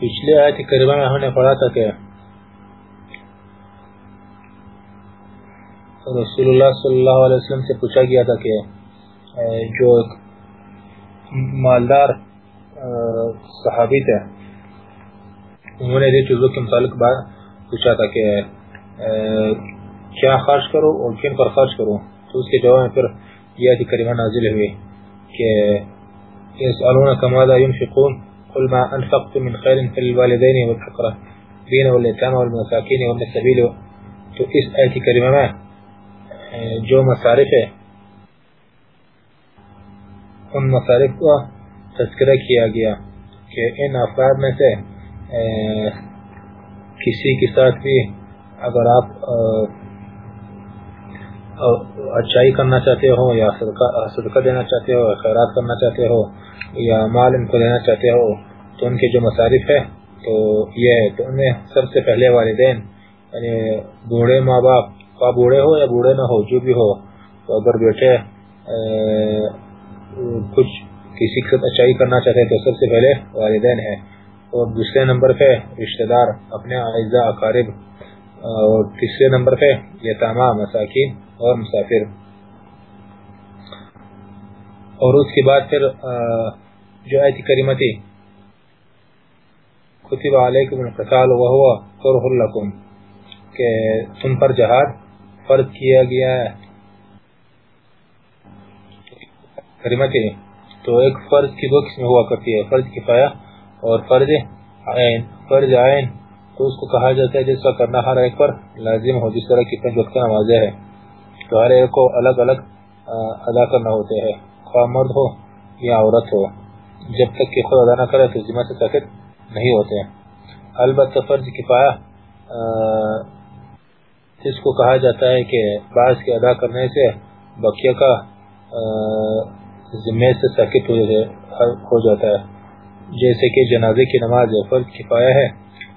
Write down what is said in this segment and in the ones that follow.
پچھلے آیت کریمہ میں ہم نے پڑھا تھا کہ رسول اللہ صلی اللہ علیہ وسلم سے پوچھا گیا تھا کہ جو ایک مالدار صحابی تھے، انہوں نے چیزوں کے متعلق بات پوچھا تھا کہ کیا خرچ کرو اور کن پر خرچ کرو؟ تو اس کے جواب میں پھر یہ کریمہ نازل ہوئی کہ يسألونك ماذا ينفقون قل ما أنفقت من خير فللوالدين والأقربين واليتامى والمساكين وابن السبيل، تو اس آیت کریمہ میں جو مصارف ہے ان مصارف کا تذکرہ کیا گیا کہ ان افراد میں سے کسی کے ساتھ بھی اگر آپ اچھائی کرنا چاہتے ہو یا صدقہ دینا چاہتے ہو خیرات کرنا چاہتے ہو یا مال ان کو دینا چاہتے ہو، تو ان کے جو مصارف ہے، تو یہ ہے، تو انہیں سب سے پہلے والدین یعنی بوڑھے ماں باپ کا بوڑھے ہو یا بوڑھے نہ ہو، جو بھی ہو، تو اگر بیٹے کچھ کسی کے اچھائی کرنا چاہتے ہیں، تو سب سے پہلے والدین ہے اور دوسرے نمبر پہ رشتہ دار، اپنے اعزاء، اقارب اور تیسرے نمبر پہ یتامہ مساکین اور مسافر۔ اور اس کے بعد پھر جو آیت کریمہ تھی، کتب علیکم القتال وهو کرہ لکم، کہ تم پر جہاد فرض کیا گیا ہے۔ کریمہ تھی، تو ایک فرض کی دو قسم ہوا کرتی ہے، فرض کفایہ اور فرض عین فرض عین۔ تو اس کو کہا جاتا ہے جس کا کرنا ہر ایک پر لازم ہو، جس طرح کی پنج وقت نمازیں ہے تو ہر ایک کو الگ الگ ادا کرنا ہوتے ہیں۔ خواہ مرد ہو یا عورت ہو، جب تک کہ خود ادا نہ کرے تو ذمہ سے ساکت نہیں ہوتے البتہ فرض کفایہ اس کو کہا جاتا ہے کہ بعض کے ادا کرنے سے بقیہ کا ذمہ سے ساکت ہو جاتا ہے۔ جیسے کہ جنازے کی نماز فرض کفایہ ہے۔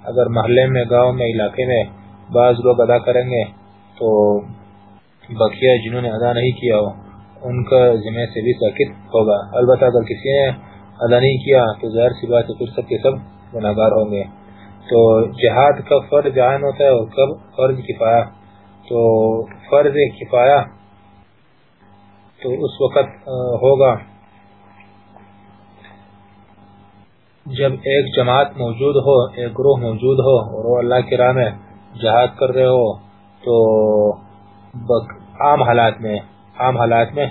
اگر محلے میں، گاؤں میں، علاقے میں بعض لوگ ادا کریں گے تو بقیہ جنہوں نے ادا نہیں کیا ہو، ان کا ذمہ سے بھی ساکت ہوگا۔ البتہ اگر کسی نے ادا نہیں کیا تو ظاہر سی بات ہے پھر سب کے سب گناہگار ہوں گے۔ تو جہاد کا فرض عین ہوتا ہے اور کب فرض کفایہ۔ تو فرض کفایہ تو اس وقت ہوگا۔ جب ایک جماعت موجود ہو، ایک گروہ موجود ہو اور وہ اللہ کی راہ میں جہاد کر رہے ہو، تو عام حالات میں، عام حالات میں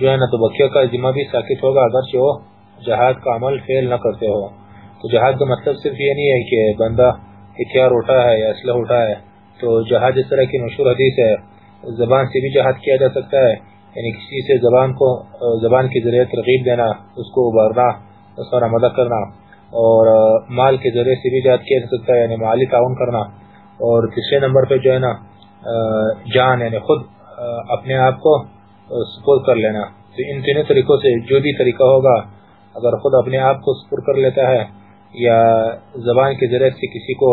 جو ہے نا تو بکیوں کا ذمہ بھی ساکت ہوگا، اگرچہ وہ جہاد کا عمل فیل نہ کرتے ہو۔ تو جہاد کا مطلب صرف یہ نہیں ہے کہ بندہ ہتھیار اٹھا ہے یا اسلحہ اٹھا ہے، تو جہاد اس طرح کی مشہور حدیث ہے، زبان سے بھی جہاد کیا جا سکتا ہے۔ یعنی کسی سے زبان کو، زبان کی ذریعے ترغیب دینا، اس کو ابھرنا اس پر مدد کرنا۔ اور مال کے ذریعے سے بھی جہاد کیا جا سکتا ہے یعنی مالی تعاون کرنا اور تیسرے نمبر پہ جو ہے نا جان یعنی خود اپنے آپ کو سپورٹ کر لینا۔ تو ان تینوں طریقوں سے جو بھی طریقہ ہوگا، اگر خود اپنے آپ کو سپورٹ کر لیتا ہے یا زبان کے ذریعے سے کسی کو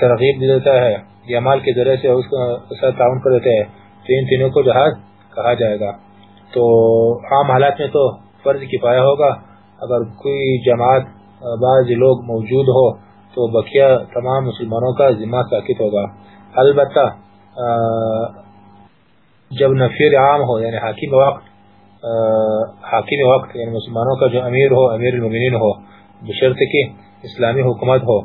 ترغیب دے دیتا ہے یا مال کے ذریعے سے اس کا تعاون کر دیتا ہے تو ان تینوں کو جہاز کہا جائے گا۔ تو عام حالات میں تو فرض کفایہ ہوگا۔ اگر کوئی جماعت، بعض لوگ موجود ہو، تو بقیہ تمام مسلمانوں کا ذمہ ثابت ہوگا۔ البتہ جب نفیر عام ہو یعنی حاکم وقت حاکم وقت یعنی مسلمانوں کا جو امیر ہو، امیر المؤمنین ہو، بشرط کہ اسلامی حکومت ہو،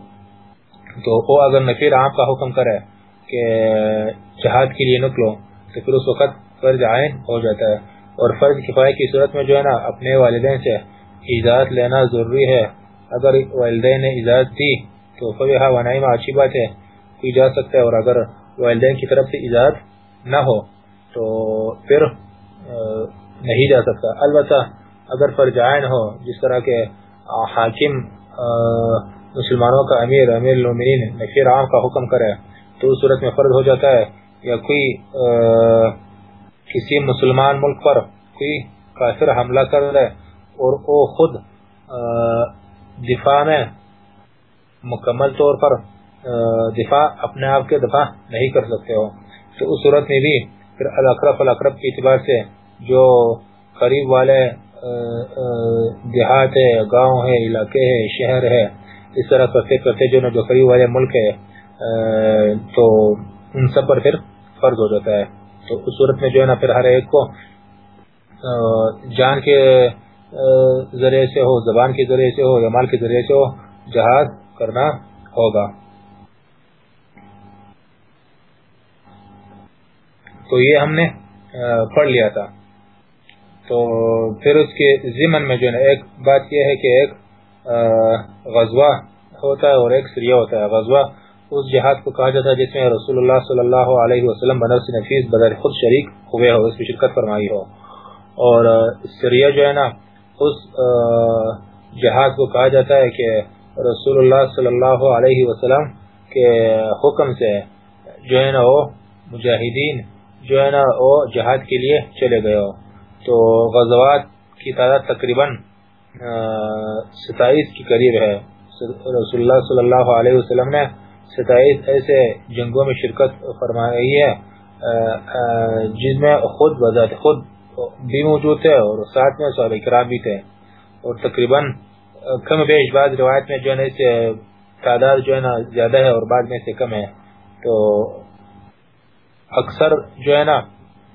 تو وہ اگر نفیر عام کا حکم کرے کہ جہاد کے لیے نکلو، تو پھر اس وقت فرض عین ہو جاتا ہے۔ اور فرض کفایہ کی صورت میں جو ہے نا، اپنے والدین سے اجازت لینا ضروری ہے۔ اگر والدین نے اجازت دی تو فبیہا ونائی میں اچھی بات ہے کوئی جا سکتا ہے اور اگر والدین کی طرف سے اجازت نہ ہو تو پھر نہیں جا سکتا۔ البتہ اگر فرض عین ہو، جس طرح کے حاکم مسلمانوں کا امیر امیر المؤمنین نفیر عام کا حکم کرے تو اس صورت میں فرض ہو جاتا ہے یا کوئی کسی مسلمان ملک پر کوئی کافر حملہ کر رہے اور وہ خود دفاع میں مکمل طور پر دفاع اپنے آپ کے دفاع نہیں کر سکتے ہو۔ تو اس صورت میں بھی پھر الاقرب الاقرب کے اعتبار سے جو قریب والے دیہات ہے، گاؤں ہے، علاقے ہے، شہر ہے، اس طرح کرتے کرتے جو نا جو قریب والے ملک ہے تو ان سب پر پھر فرض ہو جاتا ہے۔ تو اس صورت میں جو ہے نا پھر ہر ایک کو جان کے ذریعے سے ہو، زبان کے ذریعے سے ہو یا مال کے ذریعے سے ہو، جہاد کرنا ہوگا۔ تو یہ ہم نے پڑھ لیا تھا۔ تو پھر اس کے ضمن میں جو ہے، ایک بات یہ ہے کہ ایک غزوہ ہوتا ہے اور ایک سریہ ہوتا ہے۔ غزوہ اس جہاد کو کہا جاتا ہے جس میں رسول اللہ صلی اللہ علیہ وسلم بنفس نفیس، بدر خود شریک ہوئے ہو، اس میں شرکت فرمائی ہو۔ اور سریہ جو ہے نا اس جہاد کو کہا جاتا ہے کہ رسول اللہ صلی اللہ علیہ وسلم کے حکم سے جو ہے نا وہ مجاہدین جو ہے نا وہ جہاد کے لیے چلے گئے ہو۔ تو غزوات کی تعداد تقریباً ستائیس کی قریب ہے۔ رسول اللہ صلی اللہ علیہ وسلم نے ستائیس ایسے جنگوں میں شرکت فرمائی ہے جس میں خود بذات، خود بھی موجود تھے اور ساتھ میں صحابہ کرام بھی تھے۔ اور تقریباً کم بیش بعض روایت میں جو ہے تعداد جو ہے نا زیادہ ہے اور بعد میں سے کم ہے۔ تو اکثر جو ہے نا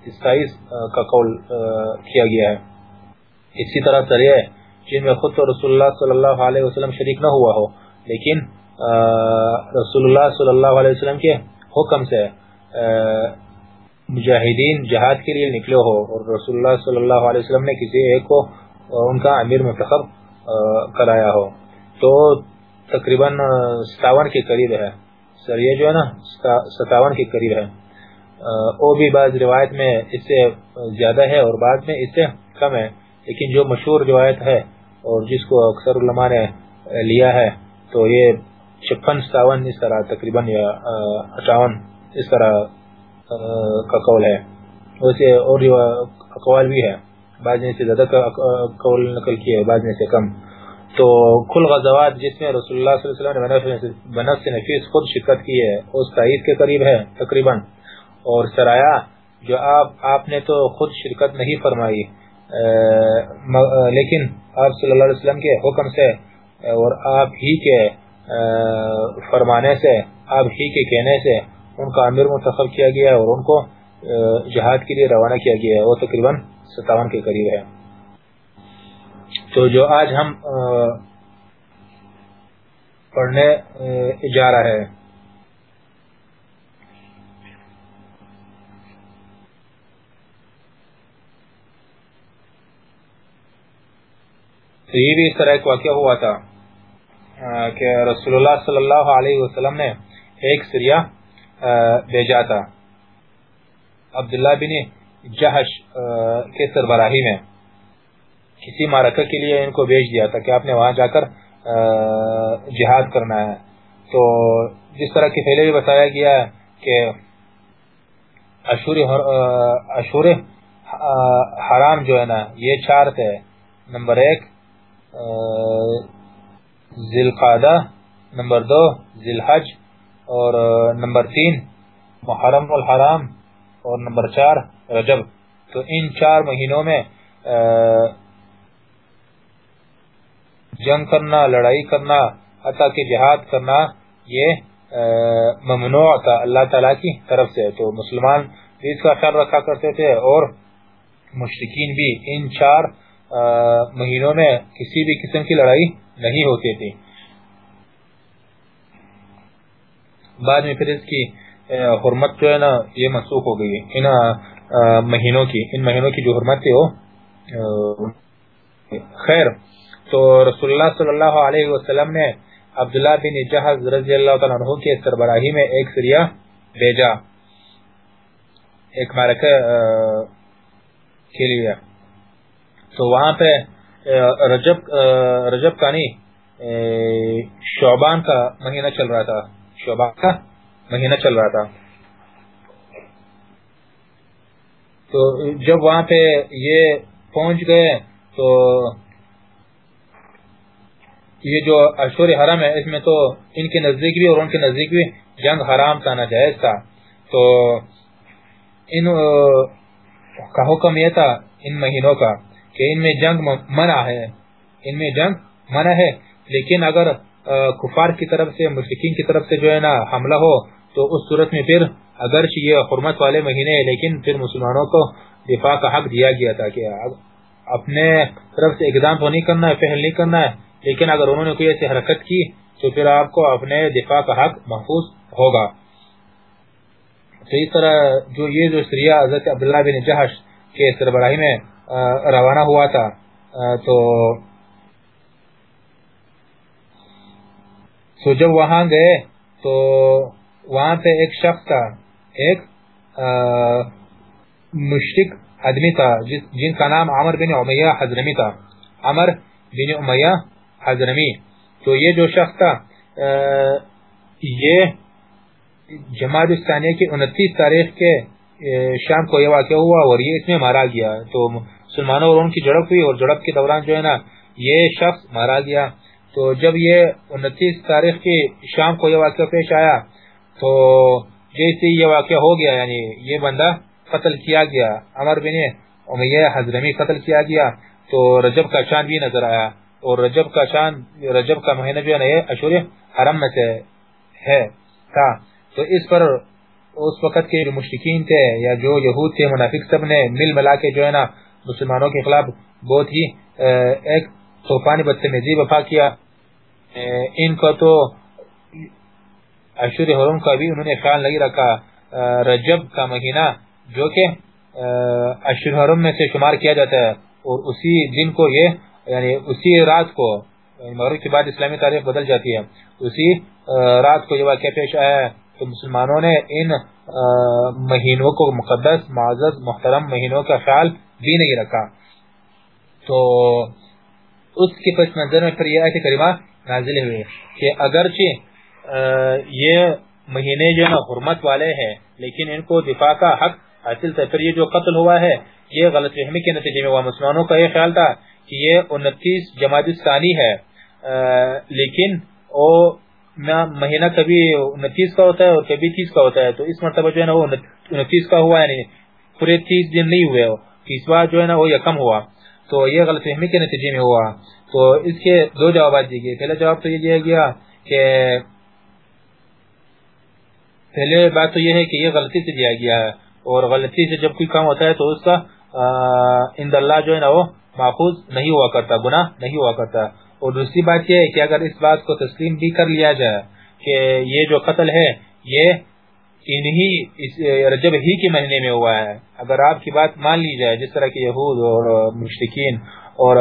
ستائیس کا قول کیا گیا ہے۔ اسی طرح سریع جن میں خود تو رسول اللہ صلی اللہ علیہ وسلم شریک نہ ہوا ہو، لیکن رسول اللہ صلی اللہ علیہ وسلم کے حکم سے مجاہدین جہاد کے لیے نکلے ہو اور رسول اللہ صلی اللہ علیہ وسلم نے کسی ایک کو ان کا امیر منتخب کرایا ہو۔ تو تقریباً ستاون کے قریب ہے۔ سریع جو ہے نا ستاون کے قریب ہے۔ وہ بھی بعض روایت میں اس سے زیادہ ہے اور بعد میں اس سے کم ہے۔ لیکن جو مشہور روایت ہے اور جس کو اکثر علماء نے لیا ہے، تو یہ چھپن، ستاون اس طرح تقریباً، یا اٹھاون اس طرح کا قول ہے۔ ویسے اور اقوال بھی ہے بعض میں سے زیادہ قول نقل کیا ہے بعض میں سے کم۔ تو کل غزوات جس میں رسول اللہ صلی اللہ علیہ وسلم نے بنفس نفیس خود شرکت کی ہے، اس تائید کے قریب ہے، تقریباً۔ اور سرایا، جو آپ آپ نے تو خود شرکت نہیں فرمائی لیکن آپ صلی اللہ علیہ وسلم کے حکم سے اور آپ ہی کے فرمانے سے، آپ ہی کے کہنے سے ان کا امیر منتخب کیا گیا اور ان کو جہاد کے لیے روانہ کیا گیا ہے۔ وہ تقریباً ستاون کے قریب ہے تو جو آج ہم پڑھنے جا رہا ہے تو یہ بھی اس طرح ایک واقعہ ہوا تھا کہ رسول اللہ صلی اللہ علیہ وسلم نے ایک سریہ بھیجا تھا۔ عبداللہ بن جہش کے سربراہی میں کسی مارکہ کے لیے ان کو بھیج دیا تھا کہ آپ نے وہاں جا کر جہاد کرنا ہے۔ تو جس طرح کی پہلے بھی بتایا گیا ہے کہ اشور حرام جو ہے نا، یہ چار تھے۔ نمبر ایک ذیلقادہ نمبر دو ذیلحج اور نمبر تین، محرم الحرام، اور نمبر چار، رجب۔ تو ان چار مہینوں میں جنگ کرنا، لڑائی کرنا، حتیٰ کہ جہاد کرنا، یہ ممنوع تھا اللہ تعالیٰ کی طرف سے۔ تو مسلمان بھی اس کا خیال رکھا کرتے تھے اور مشرقین بھی ان چار مہینوں میں کسی بھی قسم کی لڑائی نہیں ہوتی تھی۔ بعد میں پھر اس کی حرمت جو ہے نا، یہ منسوخ ہو گئی۔ ان مہینوں کی، ان مہینوں کی جو حرمت تھی وہ خیر۔ تو رسول اللہ صلی اللہ علیہ وسلم نے عبداللہ بن جہاز رضی اللہ تعالیٰ عنہ کے سربراہی میں ایک سریہ بھیجا۔ ایک مارکہ کے لیے۔ تو وہاں پہ رجب رجب کا نہیں شعبان کا مہینہ چل رہا تھا۔ شعبان کا مہینہ چل رہا تھا۔ تو جب وہاں پہ یہ پہنچ گئے تو یہ جو اشور حرم ہے، اس میں تو ان کے نزدیک بھی اور ان کے نزدیک بھی جنگ حرام تھا، ناجائز تھا۔ تو ان، کا حکم یہ تھا ان مہینوں کا کہ ان میں جنگ منع ہے۔ ان میں جنگ منع ہے، لیکن اگر کفار کی طرف سے مشرقین کی طرف سے جو ہے نا حملہ ہو، تو اس صورت میں پھر اگرچہ یہ حرمت والے مہینے ہیں، لیکن پھر مسلمانوں کو دفاع کا حق دیا گیا تھا کہ اپنے طرف سے اقدام تو نہیں کرنا ہے، پہل نہیں کرنا ہے، لیکن اگر انہوں نے کوئی ایسی حرکت کی، تو پھر آپ کو اپنے دفاع کا حق محفوظ ہوگا۔ تو اس طرح جو یہ جو سریہ حضرت عبداللہ بن جہش کے سربراہی میں روانہ ہوا تھا تو تو جب وہاں گئے تو وہاں پہ ایک شخص تھا، ایک مشرق آدمی تھا جن کا نام عمر بن امیہ حضرمی تھا۔ عمر بن امیہ حضرمی۔ تو یہ جو شخص تھا یہ جماعت اسلامیہ کی انتیس تاریخ کے شام کو یہ واقع ہوا اور یہ اس میں مارا گیا۔ تو مسلمانوں اور ان کی جڑپ ہوئی اور جڑپ کے دوران جو ہے نا، یہ شخص مارا گیا۔ تو جب یہ انتیس تاریخ کی شام کو یہ واقعہ پیش آیا، تو جیسے یہ واقعہ ہو گیا یعنی یہ بندہ قتل کیا گیا، عمر بن امیہ حضرمی قتل کیا گیا، تو رجب کا شان بھی نظر آیا۔ اور رجب کا شان، رجب کا مہینہ جو ہے اشور حرم میں سے ہے، تھا۔ تو اس پر اس وقت کے جو مشرکین تھے یا جو یہود تھے، منافق سب نے مل ملا کے جو ہے نا، مسلمانوں کے خلاف بہت ہی ایک طوفانی بدتمیزی وفا کیا۔ ان کا تو اشور حرم کا بھی انہوں نے خیال نہیں رکھا۔ رجب کا مہینہ جو کہ اشور حرم میں سے شمار کیا جاتا ہے۔ اور اسی دن کو یہ یعنی اسی رات کو یعنی مغرب کے بعد اسلامی تاریخ بدل جاتی ہے۔ اسی رات کو یہ واقعہ پیش آیا ہے تو مسلمانوں نے ان مہینوں کو، مقدس، معزز، محترم مہینوں کا خیال بھی نہیں رکھا۔ تو اس کے پس منظر میں پھر یہ آیت کریمہ نازل ہوئے کہ اگرچہ یہ مہینے جو نا حرمت والے ہیں، لیکن ان کو دفاع کا حق حاصل تھا۔ پھر یہ جو قتل ہوا ہے، یہ غلط فہمی کے نتیجے میں ہوا۔ مسلمانوں کا یہ خیال تھا کہ یہ انتیس جماعت ثانی ہے لیکن وہ مہینہ کبھی انتیس کا ہوتا ہے اور کبھی تیس کا ہوتا ہے۔ تو اس مرتبہ جو ہے نا وہ انتیس کا ہوا یعنی پورے تیس دن نہیں ہوئے اس بار جو ہے نا وہ یکم ہوا۔ تو یہ غلط فہمی کے نتیجے میں ہوا۔ تو اس کے دو جوابات دی گئے۔ پہلا جواب تو یہ دیا گیا کہ پہلے بات تو یہ ہے کہ یہ غلطی سے دیا گیا ہے اور غلطی سے جب کوئی کام ہوتا ہے تو اس کا اند اللہ جو ہے نا وہ محفوظ نہیں ہوا کرتا، گناہ نہیں ہوا کرتا۔ اور دوسری بات یہ ہے کہ اگر اس بات کو تسلیم بھی کر لیا جائے کہ یہ جو قتل ہے، یہ یعنی انہی رجب ہی کے مہینے میں ہوا ہے۔ اگر آپ کی بات مان لی جائے، جس طرح کے یہود اور مشرقین اور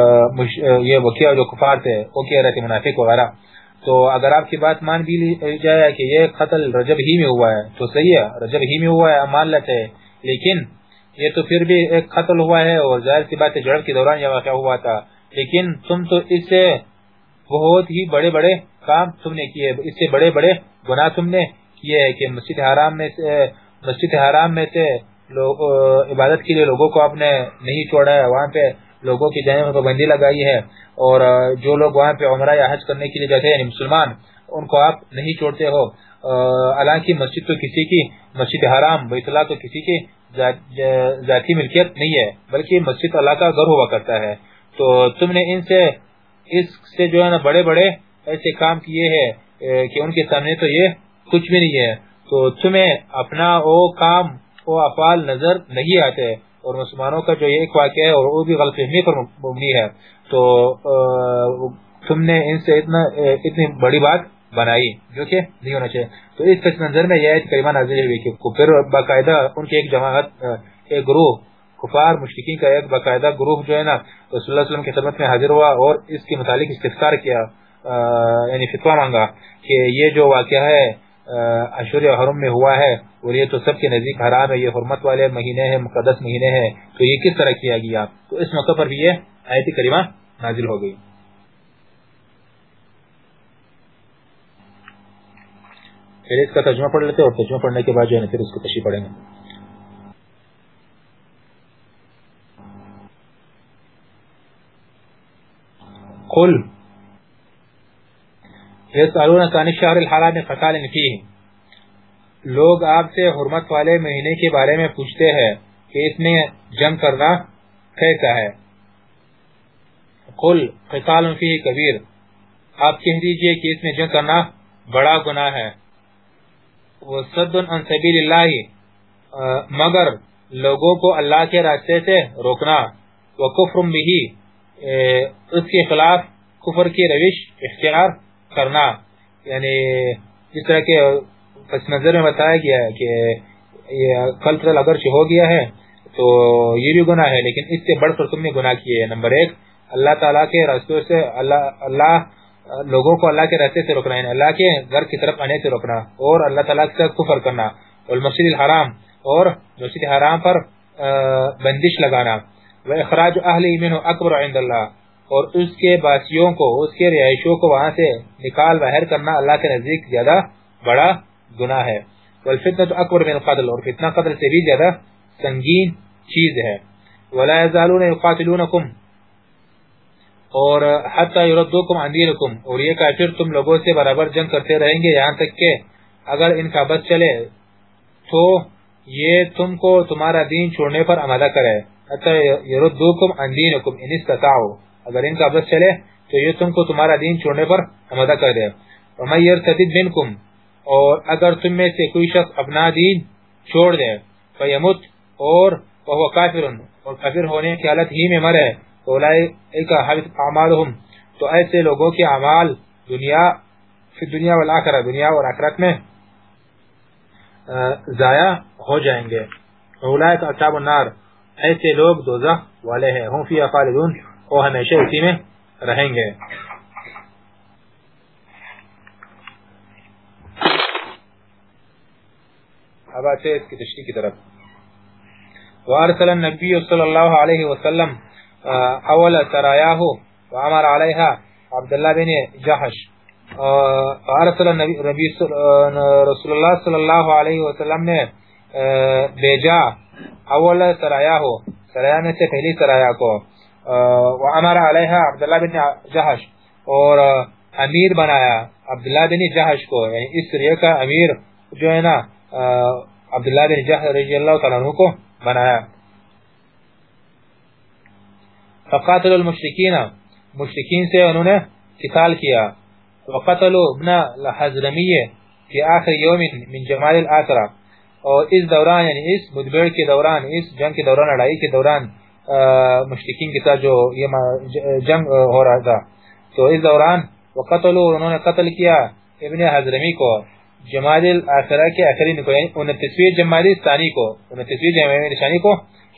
یہ وکیع جو کفار تھے، وہ کہہ رہے تھے منافق وغیرہ۔ تو اگر آپ کی بات مان بھی لی جائے کہ یہ قتل رجب ہی میں ہوا ہے، تو صحیح ہے، رجب ہی میں ہوا ہے مان لیتے ہیں لیکن یہ تو پھر بھی ایک قتل ہوا ہے اور ظاہر سی بات ہے جڑب کے دوران یہ واقعہ ہوا تھا۔ لیکن تم تو اس سے بہت ہی بڑے بڑے کام تم نے کیے اس سے بڑے بڑے گناہ تم نے کیے ہے کہ مسجد حرام میں سے مسجد حرام میں سے عبادت کے لیے لوگوں کو آپ نے نہیں چھوڑا ہے، وہاں پہ لوگوں کی جانے میں پابندی لگائی ہے اور جو لوگ وہاں پہ عمرہ یا حج کرنے کے لیے جاتے ہیں یعنی مسلمان، ان کو آپ نہیں چھوڑتے ہو۔ حالانکہ مسجد تو کسی کی، مسجد حرام، بیت اللہ تو کسی کی ذاتی ملکیت نہیں ہے، بلکہ مسجد اللہ کا گھر ہوا کرتا ہے۔ تو تم نے ان سے اس سے جو ہے نا بڑے بڑے ایسے کام کیے ہیں کہ ان کے سامنے تو یہ کچھ بھی نہیں ہے۔ تو تمہیں اپنا وہ کام وہ افعال نظر نہیں آتے۔ اور مسلمانوں کا جو یہ ایک واقعہ ہے، اور وہ بھی غلط فہمی پر مبنی ہے۔ تو تم نے ان سے اتنا، اتنی بڑی بات بنائی جو کہ نہیں ہونا چاہیے۔ تو اس پس منظر میں یہ کریمہ نازل ہوئی کہ پھر باقاعدہ ان کی ایک جماعت ایک گروہ، کفار، مشرکین کا ایک باقاعدہ گروہ جو ہے نا، رسول اللہ علیہ وسلم کی خدمت میں حاضر ہوا اور اس کے متعلق استفسار کیا یعنی فتوا مانگا کہ یہ جو واقعہ ہے اشور حرم میں ہوا ہے اور یہ تو سب کے نزدیک حرام ہے، یہ حرمت والے مہینے ہیں، مقدس مہینے ہیں، تو یہ کس طرح کیا گیا؟ تو اس موقع پر بھی یہ آیت کریمہ نازل ہو گئی۔ پھر اس کا ترجمہ پڑھ لیتے اور ترجمہ پڑھنے کے بعد جو ہے پھر اس کو تشریح پڑھیں گے۔ قل یسالون کان الشهر الحرام قتال فيه لوگ آپ سے حرمت والے مہینے کے بارے میں پوچھتے ہیں کہ اس میں جنگ کرنا کیسا ہے؟ قل، قتال فيه کبیر. آپ کہہ دیجیے کہ اس میں جنگ کرنا بڑا گناہ ہے. وصد عن سبیل اللہ مگر لوگوں کو اللہ کے راستے سے روکنا. وکفر بھی اس کے خلاف کفر کی روش، اختیار کرنا یعنی جس طرح کے پس نظر میں بتایا گیا ہے کہ یہ کلچرل اگرچہ ہو گیا ہے تو یہ بھی گناہ ہے، لیکن اس سے بڑھ کر تم نے گناہ کیے ہے نمبر ایک، اللہ تعالیٰ کے راستوں سے، اللہ اللہ لوگوں کو اللہ کے راستے سے روکنا یعنی اللہ کے گھر کی طرف آنے سے روکنا اور اللہ تعالیٰ سے کفر کرنا اور مسجد الحرام اور مسجد حرام پر بندش لگانا۔ اخراج اہل ایمن اکبر عند اللہ اور اس کے باسیوں کو، اس کے رہائشوں کو وہاں سے نکال باہر کرنا اللہ کے نزدیک زیادہ بڑا گناہ ہے۔ والفتنة اکبر من قتل اور فتنہ قتل سے بھی زیادہ سنگین چیز ہے۔ ولا يزالون يقاتلونكم اور حتی یردوکم عن دینکم اور یہ کافر تم لوگوں سے برابر جنگ کرتے رہیں گے، یہاں تک کہ اگر ان کا بس چلے تو یہ تم کو تمہارا دین چھوڑنے پر عمدہ کرے۔ حتی یردوکم عن دینکم ان استطاعو۔ اگر ان کا بس چلے تو یہ تم کو تمہارا دین چھوڑنے پر عمدہ کر دے۔ ومن یرتدد منکم اور اگر تم میں سے کوئی شخص اپنا دین چھوڑ دے فیمت اور وہ کافر اور کافر ہونے کی حالت ہی میں مرے تو ایسے لوگوں کے اعمال دنیا فی دنیا والآخرہ، دنیا اور آخرت میں ضائع ہو جائیں گے۔ اولئک اصحاب النار۔ ایسے لوگ دوزخ والے ہیں۔ ہم فی خالدون۔ وہ ہمیشہ اسی میں رہیں گے۔ اب آتے اس کی تشریح کی طرف۔ وارسل النبی صلی اللہ علیہ وسلم اول سرایاه وعمر عليها عبد الله بن جحش فارسل النبي رسول الله صلی اللہ علیہ وسلم نے بیجا اول سرایاه سرایا میں سے پہلی سرایا کو۔ وعمر علیها عبداللہ بن جحش اور امیر بنایا عبداللہ بن جحش کو یعنی اس سریہ کا امیر جو ہے نا عبداللہ بن جحش رضی اللہ تعالیٰ عنہ کو بنایا۔ فقاتل المشرکین، مشرکین سے انہوں نے قتال کیا۔ وقتلوا ابن الحزرمیہ فی آخر یوم من جمال الآخرہ۔ اور اس دوران یعنی اس مدبر کے دوران، اس جنگ کے دوران، لڑائی کے دوران مشرکین کے ساتھ جو یہ جنگ ہو رہا تھا۔ تو اس دوران وقتلوا انہوں نے قتل کیا ابن حضرمی کو جمال الاخرہ کے آخرین کو یعنی انتسوی جمالی ثانی کو انتسوی جمالی ثانی کو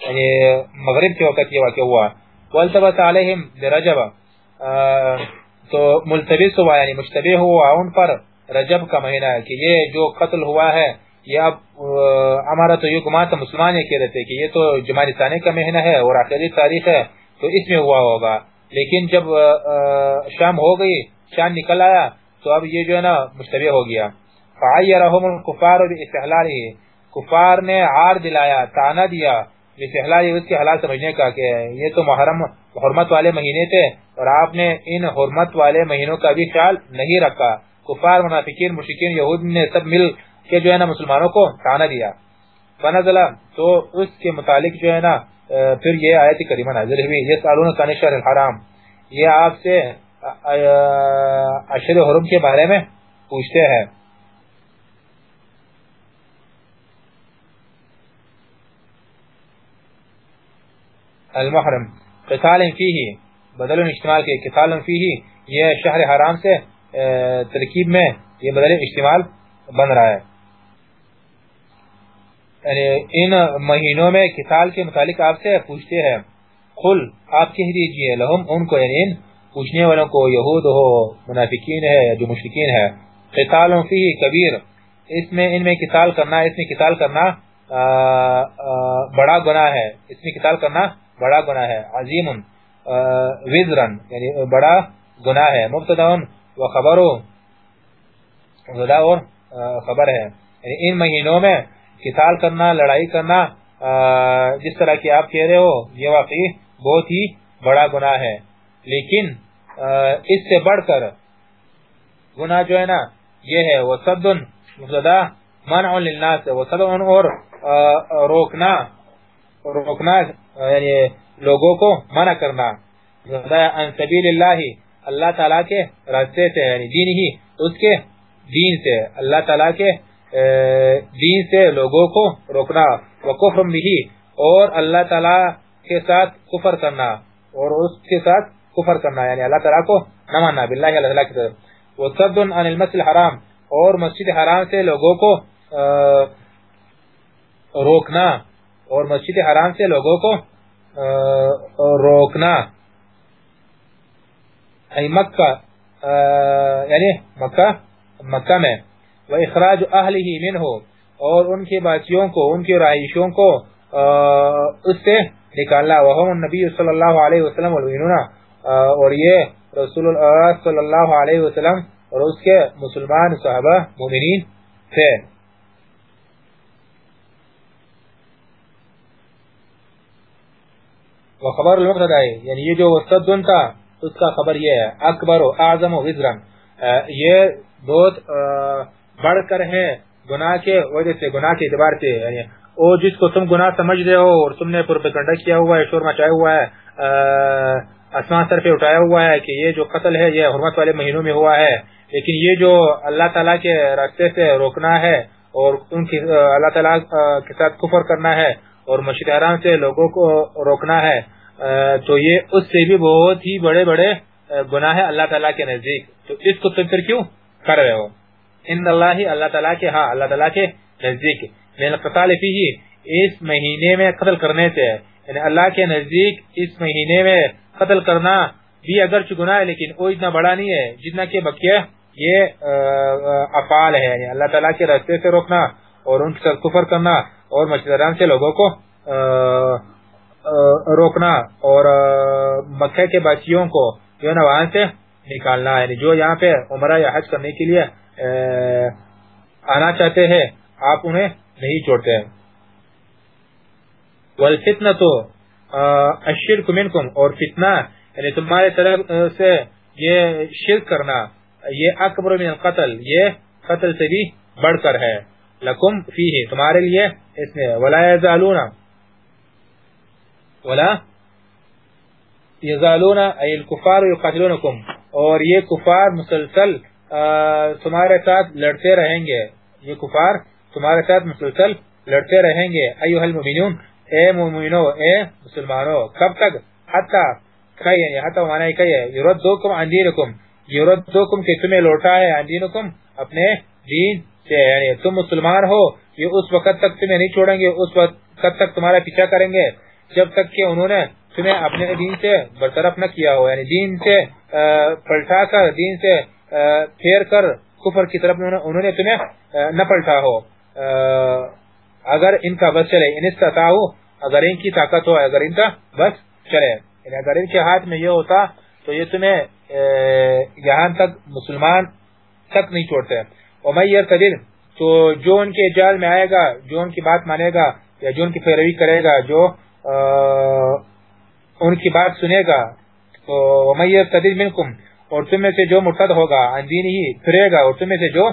یعنی مغرب کے وقت یہ واقع ہوا۔ والتبس علیہم برجب تو ملتبس ہوا یعنی مشتبہ ہوا، ان پر رجب کا مہینہ ہے کہ یہ جو قتل ہوا ہے یہ اب ہمارا تو یہ گمان تھا، مسلمان یہ کہہ رہے تھے کہ یہ تو جماعی ثانی کا مہینہ ہے اور آخری تاریخ ہے، تو اس میں ہوا ہوگا۔ لیکن جب شام ہو گئی، شام نکل آیا، تو اب یہ جو ہے نا، مشتبہ ہو گیا۔ فعیرہم الکفار باستحلالہ کفار نے عار دلایا، تانا دیا اس کے حلال سمجھنے کا کہ یہ تو محرم، حرمت والے مہینے تھے اور آپ نے ان حرمت والے مہینوں کا بھی خیال نہیں رکھا۔ کفار، منافقین مشکین یہود نے سب مل کے جو ہے نا مسلمانوں کو تانا دیا۔ فنزلہ، تو اس کے متعلق جو ہے نا پھر یہ آیت کریمہ نازل ہوئی۔ یہ سالون کا الحرام۔ یہ آپ سے اشر حرم کے بارے میں پوچھتے ہیں۔ المحرم۔ قتال فیہی بدل اشتمال کے قتال فیہی۔ یہ شہر حرام سے ترکیب میں یہ بدل اشتمال بن رہا ہے۔ یعنی ان مہینوں میں قتال کے متعلق آپ سے پوچھتے ہیں، قل، آپ کہہ دیجیے، لہم ان کو یعنی ان پوچھنے والوں کو یہود ہو، منافقین ہے جو مشرکین ہے قتال فیہ کبیر، اس میں، ان میں قتال کرنا، اس میں قتال کرنا بڑا گناہ ہے، اس میں قتال کرنا بڑا گناہ ہے، عظیم وزرن یعنی بڑا گناہ ہے مبتدا و خبر اور خبر ہے یعنی ان مہینوں میں قتال کرنا، لڑائی کرنا جس طرح کی آپ کہہ رہے ہو، یہ واقعی بہت ہی بڑا گناہ ہے۔ لیکن اس سے بڑھ کر گناہ جو ہے نا، یہ ہے، وہ سدن مبتدا منع للناس، وہ اور روکنا روکنا یعنی لوگوں کو منع کرنا۔ ان سبیل اللہ اللہ تعالیٰ کے راستے سے یعنی دین ہی، اس کے دین سے، اللہ تعالیٰ کے دین سے لوگوں کو روکنا وکفر بھی، اور اللہ تعالیٰ کے ساتھ کفر کرنا، اور اس کے ساتھ کفر کرنا یعنی اللہ تعالیٰ کو نہ ماننا، باللہ اللہ تعالیٰ کی طرف۔ وصد عن المسجد الحرام، اور مسجد حرام سے لوگوں کو روکنا، اور مسجد حرام سے لوگوں کو روکنا۔ ای مکہ یعنی مکہ مکہ میں۔ وہ اخراج اہل ہی من ہو اور ان کی باچیوں کو، ان کی رہائشوں کو اس سے نکالنا وہ نبی صلی اللہ علیہ وسلم اور یہ رسول اللہ صلی اللہ علیہ وسلم اور اس کے مسلمان صحابہ مومنین تھے۔ وخبر المقتدہ یعنی یہ جو وسطن تھا، اس کا خبر یہ ہے، اکبر و اعظم و وزرن یہ بہت بڑھ کر ہے گناہ کے وجہ سے، گناہ کے اعتبار سے یعنی او جس کو تم گناہ سمجھ رہے ہو اور تم نے پروپیگنڈا کیا ہوا ہے، شور مچایا ہوا ہے آسمان سر پہ اٹھایا ہوا ہے کہ یہ جو قتل ہے، یہ حرمت والے مہینوں میں ہوا ہے۔ لیکن یہ جو اللہ تعالیٰ کے راستے سے روکنا ہے اور ان کی اللہ تعالیٰ کے ساتھ کفر کرنا ہے اور مشرق حرام سے لوگوں کو روکنا ہے تو یہ اس سے بھی بہت ہی بڑے بڑے گناہ ہے اللہ تعالیٰ کے نزدیک۔ تو اس کو تم پھر کیوں کر رہے ہو؟ ان اللہ اللہ تعالیٰ کے ہاں اللہ تعالیٰ کے نزدیک۔ قتال فی اس مہینے میں قتل کرنے سے یعنی اللہ کے نزدیک اس مہینے میں قتل کرنا بھی اگر گناہ ہے، لیکن وہ اتنا بڑا نہیں ہے جتنا کہ بقیہ یہ افعال ہے۔ یعنی اللہ تعالیٰ کے راستے سے روکنا اور ان کے کفر کرنا اور مشران سے لوگوں کو روکنا اور مکہ کے بچیوں کو جو ہے نا وہاں سے نکالنا یعنی جو یہاں پہ عمرہ یا حج کرنے کے لیے آنا چاہتے ہیں، آپ انہیں نہیں چھوڑتے والفتنہ تو الشرک منکم اور فتنہ یعنی تمہارے طرف سے یہ شرک کرنا، یہ اکبر من القتل یہ قتل سے بھی بڑھ کر ہے۔ لکم فیہ تمہارے لیے اس میں، ولا یزالون ولا یزالون ای الکفار یقاتلونکم اور یہ کفار، مسلسل تمہارے ساتھ لڑتے رہیں گے۔ یہ کفار تمہارے ساتھ مسلسل لڑتے رہیں گے۔ ایوہ المؤمنون، اے مومنو اے مسلمانو، کب تک؟ حتی کئی یعنی حتی معنی کئی ہے۔ یردوکم عن دینکم، یردوکم کہ تمہیں لوٹا ہے عن دینکم اپنے دین سے۔ یعنی تم مسلمان ہو، یہ اس وقت تک تمہیں نہیں چھوڑیں گے، اس وقت تک تمہارا پیچھا کریں گے۔ جب تک کہ انہوں نے تمہیں اپنے دین سے برطرف نہ کیا ہو یعنی دین سے پلٹا کر، دین سے پھیر کر کفر کی طرف انہوں نے تمہیں نہ پلٹا ہو۔ اگر ان کا بس چلے، ان استطاعو اگر ان کی طاقت ہو، اگر ان کا بس چلے۔ یعنی اگر ان کے ہاتھ میں یہ ہوتا، تو یہ تمہیں یہاں تک مسلمان تک نہیں چھوڑتے۔ ومن يرتد تو جو ان کے جال میں آئے گا، جو ان کی بات مانے گا، یا جو ان کی پیروی کرے گا، جو ان کی بات سنے گا، تو منکم اور تم میں سے جو مرتد ہوگا اندین ہی پھرے گا اور تم میں سے جو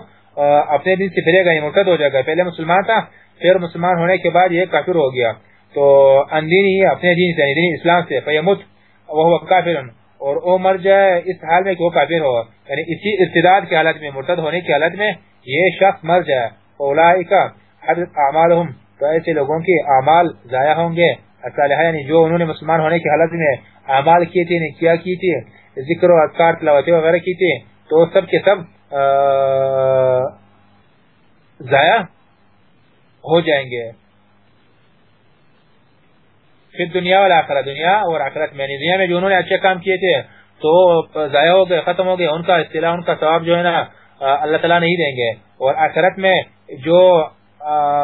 اپنے دین سے پھرے گا یہ مرتد ہو جائے گا۔ پہلے مسلمان تھا، پھر مسلمان ہونے کے بعد یہ کافر ہو گیا۔ تو اندین ہی اپنے دین سے یعنی دین اسلام سے فیمت وہ کافر۔ اور وہ مر جائے، اس حال میں کہ وہ کافر ہو۔ یعنی اسی استداد کی حالت میں، مرتد ہونے کی حالت میں یہ شخص مر جائے۔ اولائکا حضرت اعمالهم تو ایسے لوگوں کے اعمال ضائع ہوں گے۔ صالحہ یعنی جو انہوں نے مسلمان ہونے کی حالت میں اعمال کیے تھے کیا کی تھی ذکر و اذکار تلاوت وغیرہ کی تھی، تو سب کے سب ضائع ہو جائیں گے۔ پھر دنیا والا آخرت دنیا اور آخرت میں دنیا میں جو انہوں نے اچھے کام کیے تھے، تو ضائع ہو گئے، ختم ہو گئے، ان کا اصطلاح، ان کا ثواب جو ہے نا اللہ تعالیٰ نہیں دیں گے۔ اور آخرت میں جو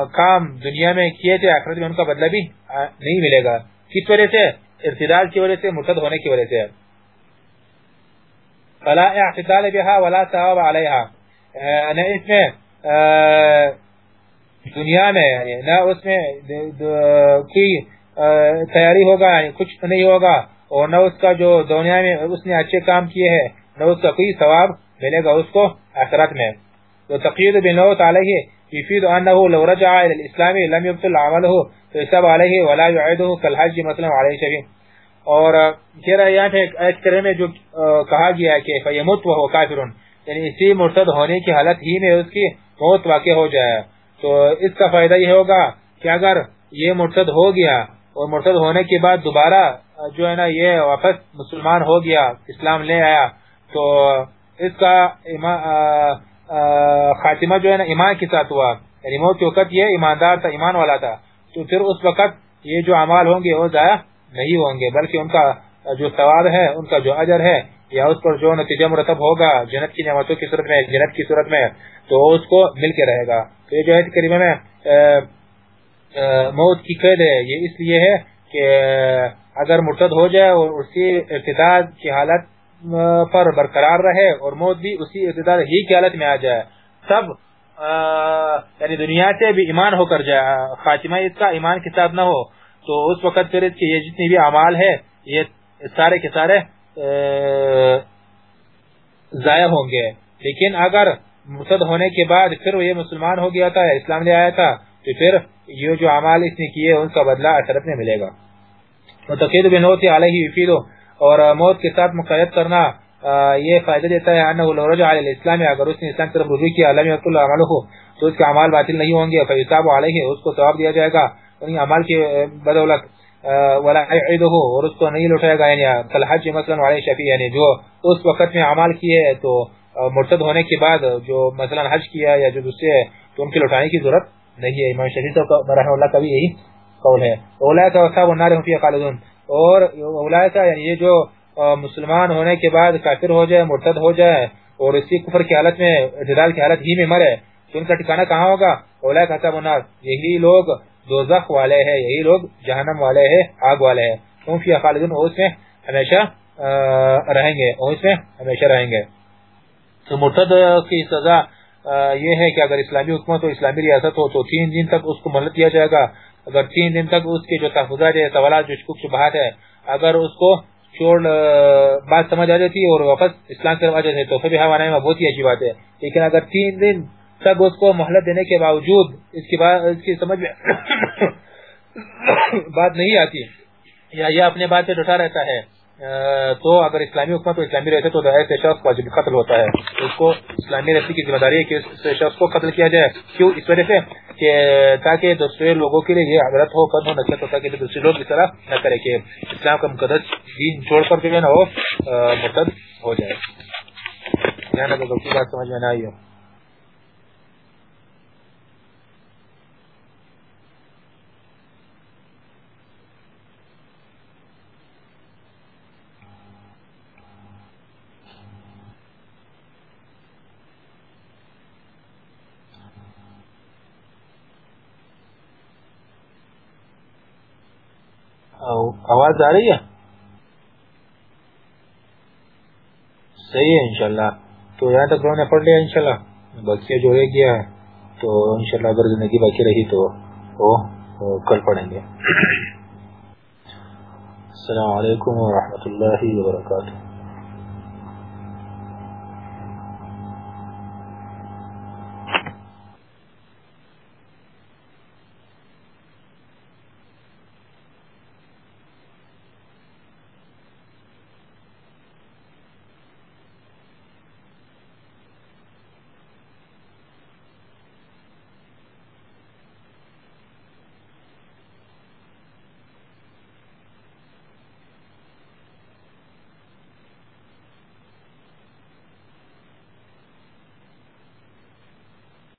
کام دنیا میں کیے تھے، آخرت میں ان کا بدلہ بھی نہیں ملے گا۔ کس وجہ سے؟ ارتداد کی وجہ سے، مرتد ہونے کی وجہ سے۔ فلا اعتدال بها ولا ثواب علیها نہ اس میں دنیا میں یعنی نہ اس میں کی تیاری ہوگا یعنی کچھ نہیں ہوگا، اور نہ اس کا جو دنیا میں اس نے اچھے کام کیے ہیں، نہ اس کا کوئی ثواب ملے گا اس کو آخرت میں. تو تقید بنوت علیہ يفيد انه لو رجع الى الاسلام لم يبطل عمله فيساب عليه ولا يعيده كالحج مثلا عليه شبيه اور کہہ رہا یہاں پہ طرح میں جو کہا گیا ہے کہ فیموت وهو کافر یعنی اسی مرتد ہونے کی حالت ہی میں اس کی موت واقع ہو جائے۔ تو اس کا فائدہ یہ ہوگا کہ اگر یہ مرتد ہو گیا اور مرتد ہونے کے بعد دوبارہ جو ہے نا، یہ واپس مسلمان ہو گیا، اسلام لے آیا، تو اس کا خاتمہ جو ہے نا، ایمان کے ساتھ ہوا۔ یعنی موت کے وقت یہ ایماندار تھا، ایمان والا تھا۔ تو پھر اس وقت یہ جو اعمال ہوں گے، وہ ضائع نہیں ہوں گے، بلکہ ان کا جو ثواب ہے، ان کا جو اجر ہے، یا اس پر جو نتیجہ مرتب ہوگا، جنت کی نعمتوں کی صورت میں، جنت کی صورت میں، تو اس کو مل کے رہے گا۔ تو یہ جو ہے کریمہ میں موت کی قید ہے۔ یہ اس لیے ہے کہ اگر مرتد ہو جائے اور اسی ارتداد کی حالت پر برقرار رہے اور موت بھی اسی اقتدار ہی کی حالت میں آ جائے سب یعنی دنیا سے بھی ایمان ہو کر جائے۔ خاتمہ اس کا ایمان کے ساتھ نہ ہو۔ تو اس وقت پھر اس کے یہ جتنی بھی اعمال ہے یہ سارے کے سارے ضائع ہوں گے۔ لیکن اگر مرتد ہونے کے بعد پھر یہ مسلمان ہو گیا تھا یا اسلام لے آیا تھا، تو پھر یہ جو اعمال اس نے کیے، ان کا بدلہ اثرت میں ملے گا۔ متقید بنوتی علیہ یفیدو، اور موت کے ساتھ مقید کرنا یہ فائدہ دیتا ہے انه لو رجع الى الاسلام، اگر اس نے اسلام طرف رجوع کیا علم یقل عمله تو اس کے اعمال باطل نہیں ہوں گے، فیصاب علیہ، اس کو ثواب دیا جائے گا۔ یعنی ان اعمال کے بدولت ولا يعيده اور اس کو نہیں لوٹائے گا یعنی کل مثلا علی شفیع یعنی جو اس وقت میں اعمال کیے تو مرتد ہونے کے بعد جو مثلا حج کیا یا جو دوسرے تو ان کے لوٹانے کی ضرورت نہیں ہے۔ امام شفیع تو رحمہ اللہ کا بھی یہی قول ہے۔ اولئک اصحاب النار هم فيها خالدون۔ اور اولائکا یعنی یہ جو مسلمان ہونے کے بعد کافر ہو جائے، مرتد ہو جائے اور اسی کفر کی حالت میں اعتدال کی حالت ہی میں مرے، تو ان کا ٹھکانہ کہاں ہوگا؟ اولائکا حساب الناس یہی لوگ دوزخ والے ہیں، یہی لوگ جہنم والے ہیں، آگ والے ہیں۔ ان فی خالدون اس میں ہمیشہ رہیں گے۔ اس میں ہمیشہ رہیں گے۔ تو مرتد کی سزا یہ ہے کہ اگر اسلامی حکومت و اسلامی ریاست ہو تو تین دن تک اس کو مہلت دیا جائے گا۔ اگر تین دن تک اس کے جو تحفظات ہے، سوالات، جو شکوک شبہات ہے، اگر اس کو چھوڑ بات سمجھ آ جاتی اور واپس اسلام سے آ جاتے، تو پھر ہمارے میں بہت ہی اچھی بات ہے۔ لیکن اگر تین دن تک اس کو مہلت دینے کے باوجود اس کی بات اس کی سمجھ میں بات نہیں آتی یا یہ اپنے بات پہ ڈٹا رہتا ہے تو اگر اسلامی حکومت تو اسلامی رہتے تو ایسے شخص واجب قتل ہوتا ہے۔ اس کو اسلامی رہتی کی ذمہ داری ہے کہ اس شخص کو قتل کیا جائے۔ کیوں؟ اس وجہ سے کہ تاکہ دوسرے لوگوں کے لیے یہ عبرت ہو قدم ہو، نصیحت ہو، تاکہ دوسرے لوگ اس طرح نہ کرے کہ اسلام کا مقدس دین چھوڑ کر کے نہ ہو مرتد ہو جائے۔ بات سمجھ میں نہ آئی ہو۔ آواز آ رہی ہے؟ صحیح ہے انشاءاللہ۔ تو یہاں تک نے پڑھ لیا انشاءاللہ۔ باقی جو رہ گیا تو انشاءاللہ اگر زندگی باقی رہی تو وہ کل پڑھیں گے۔ السلام علیکم ورحمۃ اللہ وبرکاتہ۔